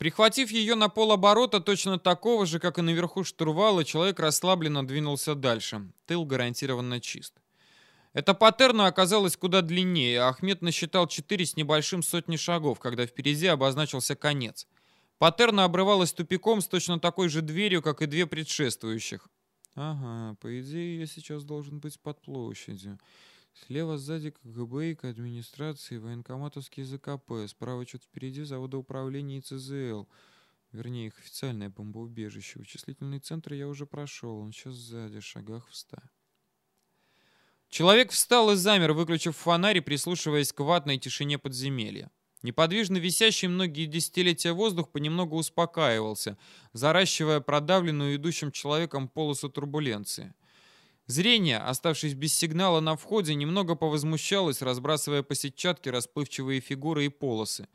Прихватив ее на полоборота, точно такого же, как и наверху штурвала, человек расслабленно двинулся дальше. Тыл гарантированно чист. Эта паттерна оказалась куда длиннее, а Ахмед насчитал четыре с небольшим сотни шагов, когда впереди обозначился конец. Паттерна обрывалась тупиком с точно такой же дверью, как и две предшествующих. Ага, по идее, я сейчас должен быть под площадью. Слева сзади КГБ, к администрации, военкоматовские ЗКП. Справа чуть впереди завода управления и ЦЗЛ. Вернее, их официальное бомбоубежище. Вычислительный центр я уже прошел. Он сейчас сзади, шагах в ста. Человек встал и замер, выключив фонарь и прислушиваясь к ватной тишине подземелья. Неподвижно висящий многие десятилетия воздух понемногу успокаивался, заращивая продавленную идущим человеком полосу турбуленции. Зрение, оставшись без сигнала на входе, немного повозмущалось, разбрасывая по сетчатке расплывчивые фигуры и полосы.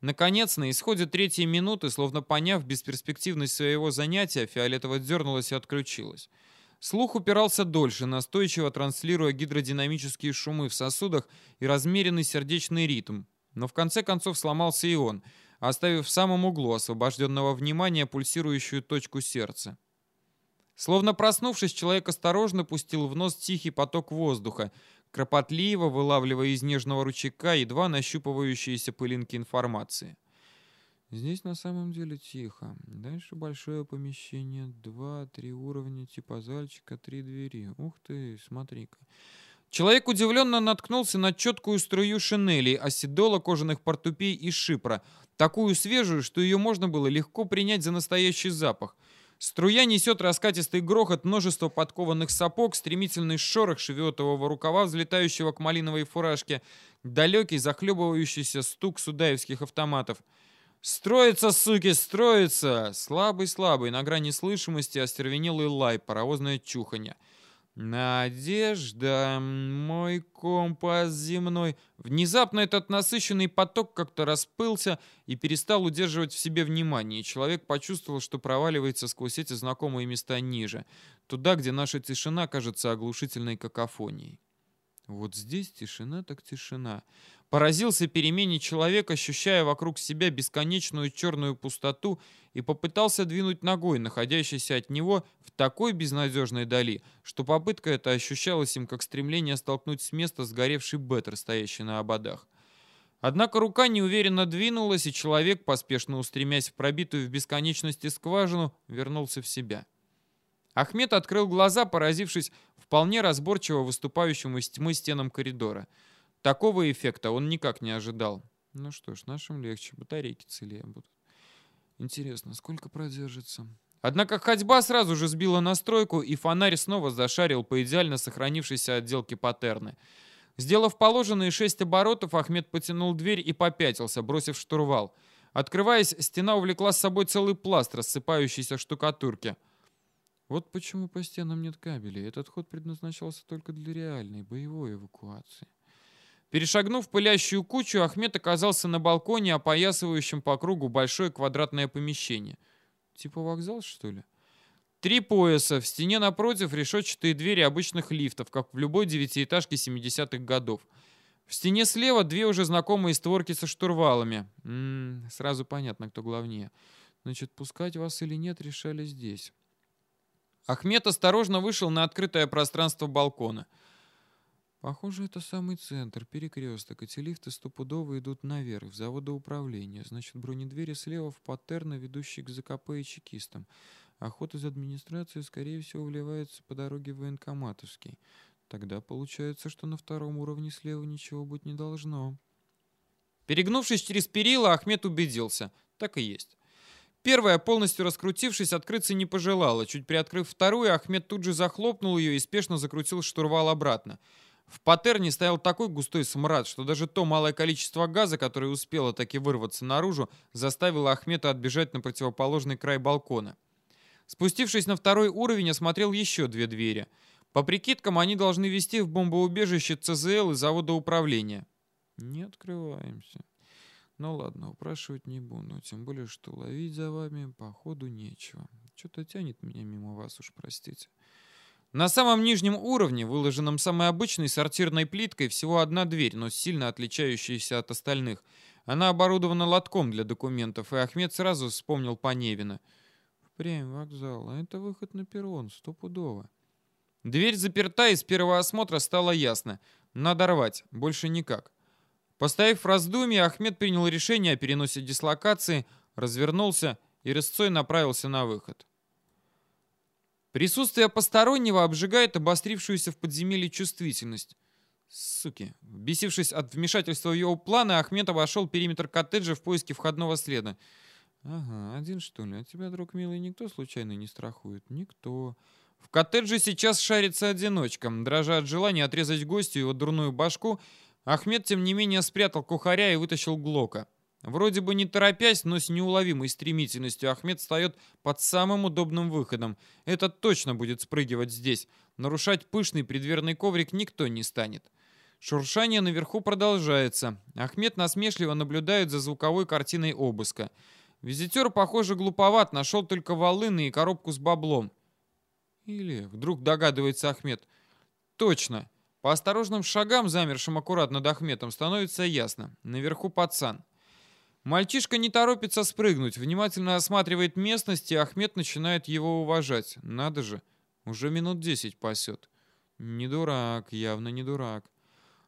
Наконец, на исходе третьей минуты, словно поняв бесперспективность своего занятия, Фиолетово дернулась и отключилась. Слух упирался дольше, настойчиво транслируя гидродинамические шумы в сосудах и размеренный сердечный ритм. Но в конце концов сломался и он, оставив в самом углу освобожденного внимания пульсирующую точку сердца. Словно проснувшись, человек осторожно пустил в нос тихий поток воздуха, кропотливо вылавливая из нежного ручейка едва нащупывающиеся пылинки информации. Здесь на самом деле тихо. Дальше большое помещение, два-три уровня, типа зальчика, три двери. Ух ты, смотри-ка. Человек удивленно наткнулся на четкую струю шинели, оседола кожаных портупей и шипра, такую свежую, что ее можно было легко принять за настоящий запах. Струя несет раскатистый грохот множества подкованных сапог, стремительный шорох шевиотового рукава, взлетающего к малиновой фуражке, далекий захлебывающийся стук судаевских автоматов — «Строится, суки, строится!» Слабый-слабый, на грани слышимости, остервенелый лай, паровозное чуханье. «Надежда, мой компас земной!» Внезапно этот насыщенный поток как-то расплылся и перестал удерживать в себе внимание, человек почувствовал, что проваливается сквозь эти знакомые места ниже, туда, где наша тишина кажется оглушительной какофонией. Вот здесь тишина так тишина. Поразился перемене человек, ощущая вокруг себя бесконечную черную пустоту и попытался двинуть ногой, находящейся от него в такой безнадежной дали, что попытка эта ощущалась им как стремление столкнуть с места сгоревший беттер, стоящий на ободах. Однако рука неуверенно двинулась, и человек, поспешно устремясь в пробитую в бесконечности скважину, вернулся в себя. Ахмед открыл глаза, поразившись вполне разборчиво выступающему из тьмы стенам коридора — Такого эффекта он никак не ожидал. Ну что ж, нашим легче, батарейки целее будут. Интересно, сколько продержится? Однако ходьба сразу же сбила настройку, и фонарь снова зашарил по идеально сохранившейся отделке паттерны. Сделав положенные шесть оборотов, Ахмед потянул дверь и попятился, бросив штурвал. Открываясь, стена увлекла с собой целый пласт рассыпающейся штукатурки. Вот почему по стенам нет кабелей. Этот ход предназначался только для реальной боевой эвакуации. Перешагнув пылящую кучу, Ахмед оказался на балконе, опоясывающем по кругу большое квадратное помещение. Типа вокзал, что ли? Три пояса, в стене напротив решетчатые двери обычных лифтов, как в любой девятиэтажке 70-х годов. В стене слева две уже знакомые створки со штурвалами. М -м, сразу понятно, кто главнее. Значит, пускать вас или нет, решали здесь. Ахмед осторожно вышел на открытое пространство балкона. Похоже, это самый центр, перекресток. Эти лифты стопудово идут наверх, в заводоуправление. Значит, бронедвери слева в паттерна, ведущие к ЗКП и чекистам. Охот из администрации, скорее всего, вливается по дороге в военкоматовский. Тогда получается, что на втором уровне слева ничего быть не должно. Перегнувшись через перила, Ахмед убедился. Так и есть. Первая, полностью раскрутившись, открыться не пожелала. Чуть приоткрыв вторую, Ахмед тут же захлопнул ее и спешно закрутил штурвал обратно. В патерне стоял такой густой смрад, что даже то малое количество газа, которое успело таки вырваться наружу, заставило Ахмета отбежать на противоположный край балкона. Спустившись на второй уровень, осмотрел еще две двери. По прикидкам, они должны вести в бомбоубежище ЦЗЛ и завода управления. Не открываемся. Ну ладно, упрашивать не буду, тем более, что ловить за вами, походу, нечего. Что-то тянет меня мимо вас, уж простите. На самом нижнем уровне, выложенном самой обычной сортирной плиткой, всего одна дверь, но сильно отличающаяся от остальных. Она оборудована лотком для документов, и Ахмед сразу вспомнил Поневина. Впрямь вокзал, а это выход на перрон, стопудово. Дверь заперта, и с первого осмотра стало ясно. Надо рвать, больше никак. Поставив раздумье, Ахмед принял решение о переносе дислокации, развернулся и рысцой направился на выход. Присутствие постороннего обжигает обострившуюся в подземелье чувствительность. Суки. Бесившись от вмешательства в его планы, Ахмед обошел периметр коттеджа в поиске входного следа. «Ага, один что ли? А тебя, друг милый, никто случайно не страхует?» «Никто». В коттедже сейчас шарится одиночка. Дрожа от желания отрезать гостю его дурную башку, Ахмед, тем не менее, спрятал кухаря и вытащил Глока. Вроде бы не торопясь, но с неуловимой стремительностью Ахмед встает под самым удобным выходом. Этот точно будет спрыгивать здесь. Нарушать пышный предверный коврик никто не станет. Шуршание наверху продолжается. Ахмед насмешливо наблюдает за звуковой картиной обыска. Визитер, похоже, глуповат, нашел только волыны и коробку с баблом. Или, вдруг догадывается Ахмед, точно. По осторожным шагам, замершим аккуратно над Ахметом, становится ясно. Наверху пацан. Мальчишка не торопится спрыгнуть, внимательно осматривает местность, и Ахмед начинает его уважать. Надо же, уже минут десять пасет. Не дурак, явно не дурак.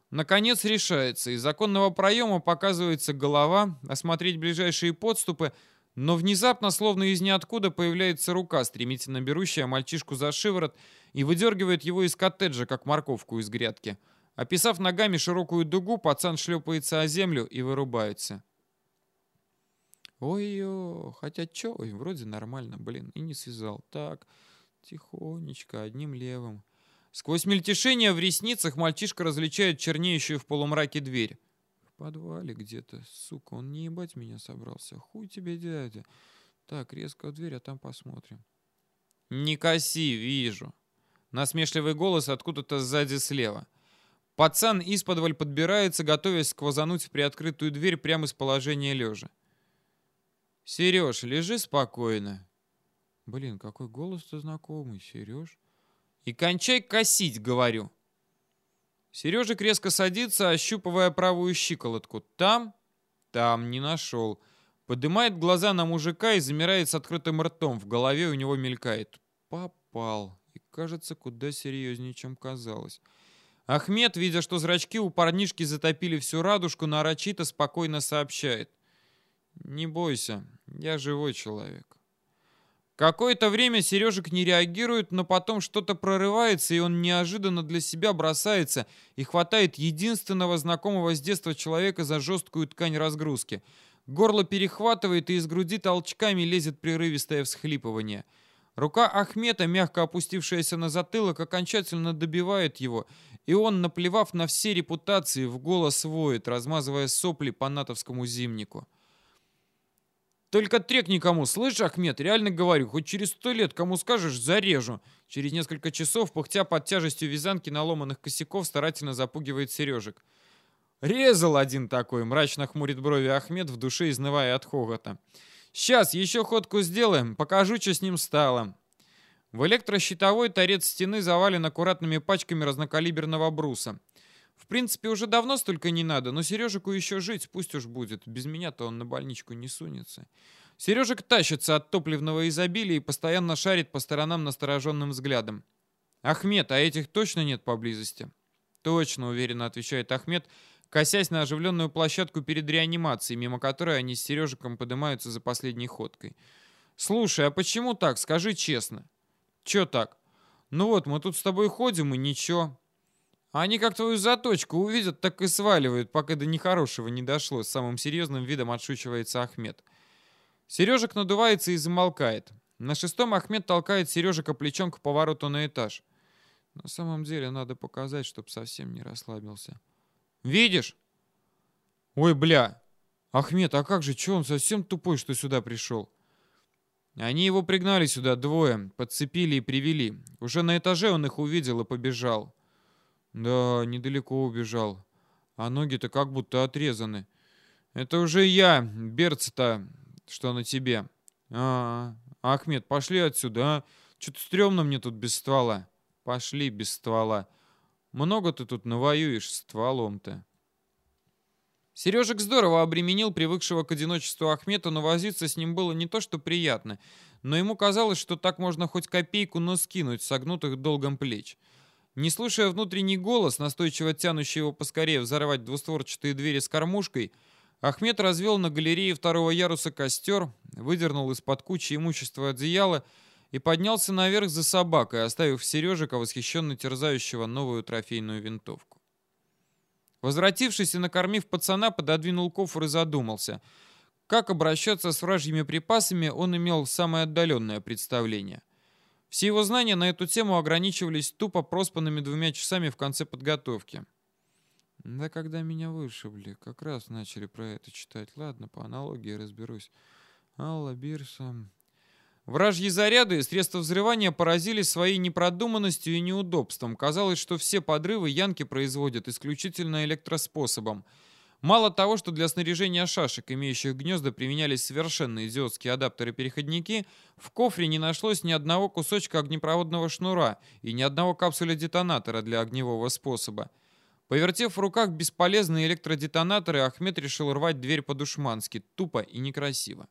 Наконец решается. Из законного проема показывается голова, осмотреть ближайшие подступы, но внезапно, словно из ниоткуда, появляется рука, стремительно берущая мальчишку за шиворот и выдергивает его из коттеджа, как морковку из грядки. Описав ногами широкую дугу, пацан шлепается о землю и вырубается. Ой-ё, хотя чё, ой, вроде нормально, блин, и не связал. Так, тихонечко, одним левым. Сквозь мельтешение в ресницах мальчишка различает чернеющую в полумраке дверь. В подвале где-то, сука, он не ебать меня собрался. Хуй тебе, дядя. Так, резко в дверь, а там посмотрим. Не коси, вижу. Насмешливый голос откуда-то сзади слева. Пацан исподволь подбирается, готовясь сквозануть в приоткрытую дверь прямо из положения лежа. «Сереж, лежи спокойно». Блин, какой голос-то знакомый, Сереж. И кончай косить, говорю. Сережик резко садится, ощупывая правую щиколотку. Там? Там не нашел. Поднимает глаза на мужика и замирает с открытым ртом. В голове у него мелькает. Попал. И кажется, куда серьезнее, чем казалось. Ахмед, видя, что зрачки у парнишки затопили всю радужку, нарочито спокойно сообщает. «Не бойся, я живой человек». Какое-то время Сережек не реагирует, но потом что-то прорывается, и он неожиданно для себя бросается и хватает единственного знакомого с детства человека за жесткую ткань разгрузки. Горло перехватывает, и из груди толчками лезет прерывистое всхлипывание. Рука Ахмета, мягко опустившаяся на затылок, окончательно добивает его, и он, наплевав на все репутации, в голос воет, размазывая сопли по натовскому зимнику. Только трек никому, слышь, Ахмед, реально говорю, хоть через сто лет кому скажешь, зарежу. Через несколько часов, пыхтя под тяжестью вязанки наломанных косяков, старательно запугивает Сережек. Резал один такой, мрачно хмурит брови Ахмед, в душе изнывая от хохота. Сейчас еще ходку сделаем, покажу, что с ним стало. В электрощитовой торец стены завален аккуратными пачками разнокалиберного бруса. В принципе, уже давно столько не надо, но Сережику еще жить, пусть уж будет. Без меня-то он на больничку не сунется. Сережик тащится от топливного изобилия и постоянно шарит по сторонам настороженным взглядом. «Ахмед, а этих точно нет поблизости?» «Точно», — уверенно отвечает Ахмед, косясь на оживленную площадку перед реанимацией, мимо которой они с Сережиком поднимаются за последней ходкой. «Слушай, а почему так? Скажи честно». «Чё так?» «Ну вот, мы тут с тобой ходим, и ничего. Они как твою заточку увидят, так и сваливают, пока до нехорошего не дошло. С самым серьезным видом отшучивается Ахмед. Сережек надувается и замолкает. На шестом Ахмед толкает Сережика плечом к повороту на этаж. На самом деле надо показать, чтоб совсем не расслабился. «Видишь?» «Ой, бля! Ахмед, а как же, че он совсем тупой, что сюда пришел?» Они его пригнали сюда двое, подцепили и привели. Уже на этаже он их увидел и побежал. Да, недалеко убежал. А ноги-то как будто отрезаны. Это уже я, берц-то, что на тебе. А, -а, Ахмед, пошли отсюда, а? Что-то стрёмно мне тут без ствола. Пошли без ствола. Много ты тут навоюешь стволом-то. Сережек здорово обременил привыкшего к одиночеству Ахмета, но возиться с ним было не то что приятно, но ему казалось, что так можно хоть копейку, но скинуть, согнутых долгом плеч. Не слушая внутренний голос, настойчиво тянущий его поскорее взорвать двустворчатые двери с кормушкой, Ахмед развел на галерее второго яруса костер, выдернул из-под кучи имущества одеяло и поднялся наверх за собакой, оставив Сережика, восхищенно терзающего новую трофейную винтовку. Возвратившись и накормив пацана, пододвинул кофр и задумался. Как обращаться с вражьими припасами, он имел самое отдаленное представление. Все его знания на эту тему ограничивались тупо проспанными двумя часами в конце подготовки. Да когда меня вышибли, как раз начали про это читать. Ладно, по аналогии разберусь. Алла Бирса... Вражьи заряды и средства взрывания поразили своей непродуманностью и неудобством. Казалось, что все подрывы янки производят исключительно электроспособом. Мало того, что для снаряжения шашек, имеющих гнезда, применялись совершенно идиотские адаптеры-переходники, в кофре не нашлось ни одного кусочка огнепроводного шнура и ни одного капсуля детонатора для огневого способа. Повертев в руках бесполезные электродетонаторы, Ахмед решил рвать дверь по-душмански, тупо и некрасиво.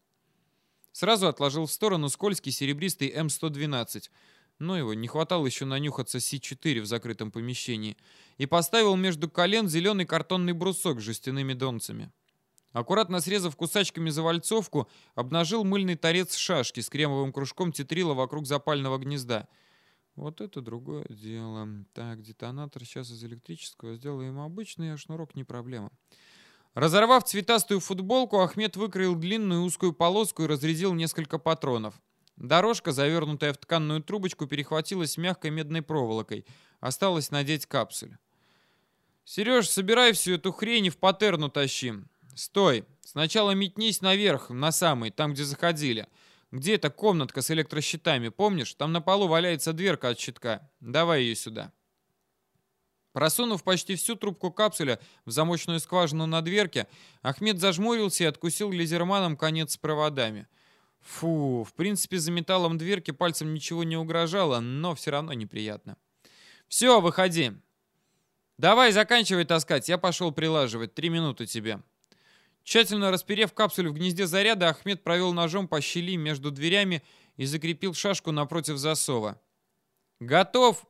Сразу отложил в сторону скользкий серебристый М112. Но его не хватало еще нанюхаться С4 в закрытом помещении. И поставил между колен зеленый картонный брусок с жестяными донцами. Аккуратно срезав кусачками завальцовку, обнажил мыльный торец шашки с кремовым кружком тетрила вокруг запального гнезда. Вот это другое дело. Так, детонатор сейчас из электрического сделаем обычный, а шнурок не проблема. Разорвав цветастую футболку, Ахмед выкроил длинную узкую полоску и разрядил несколько патронов. Дорожка, завернутая в тканную трубочку, перехватилась мягкой медной проволокой. Осталось надеть капсуль. «Сереж, собирай всю эту хрень и в патерну тащи. Стой! Сначала метнись наверх, на самый, там, где заходили. Где эта комнатка с электрощитами, помнишь? Там на полу валяется дверка от щитка. Давай ее сюда». Просунув почти всю трубку капсуля в замочную скважину на дверке, Ахмед зажмурился и откусил лазерманом конец с проводами. Фу, в принципе, за металлом дверки пальцем ничего не угрожало, но все равно неприятно. «Все, выходи!» «Давай, заканчивай таскать, я пошел прилаживать. Три минуты тебе». Тщательно расперев капсуль в гнезде заряда, Ахмед провел ножом по щели между дверями и закрепил шашку напротив засова. «Готов?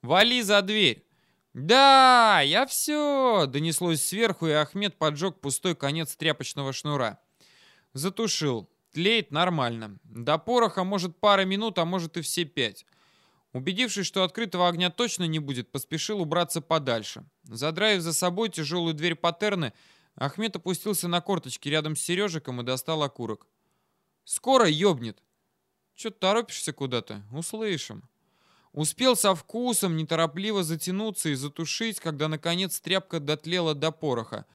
Вали за дверь!» «Да, я все!» — донеслось сверху, и Ахмед поджег пустой конец тряпочного шнура. Затушил. Тлеет нормально. До пороха может пара минут, а может и все пять. Убедившись, что открытого огня точно не будет, поспешил убраться подальше. Задраив за собой тяжелую дверь патерны, Ахмед опустился на корточки рядом с Сережиком и достал окурок. «Скоро ёбнет!» «Чё торопишься куда-то? Услышим!» Успел со вкусом неторопливо затянуться и затушить, когда, наконец, тряпка дотлела до пороха.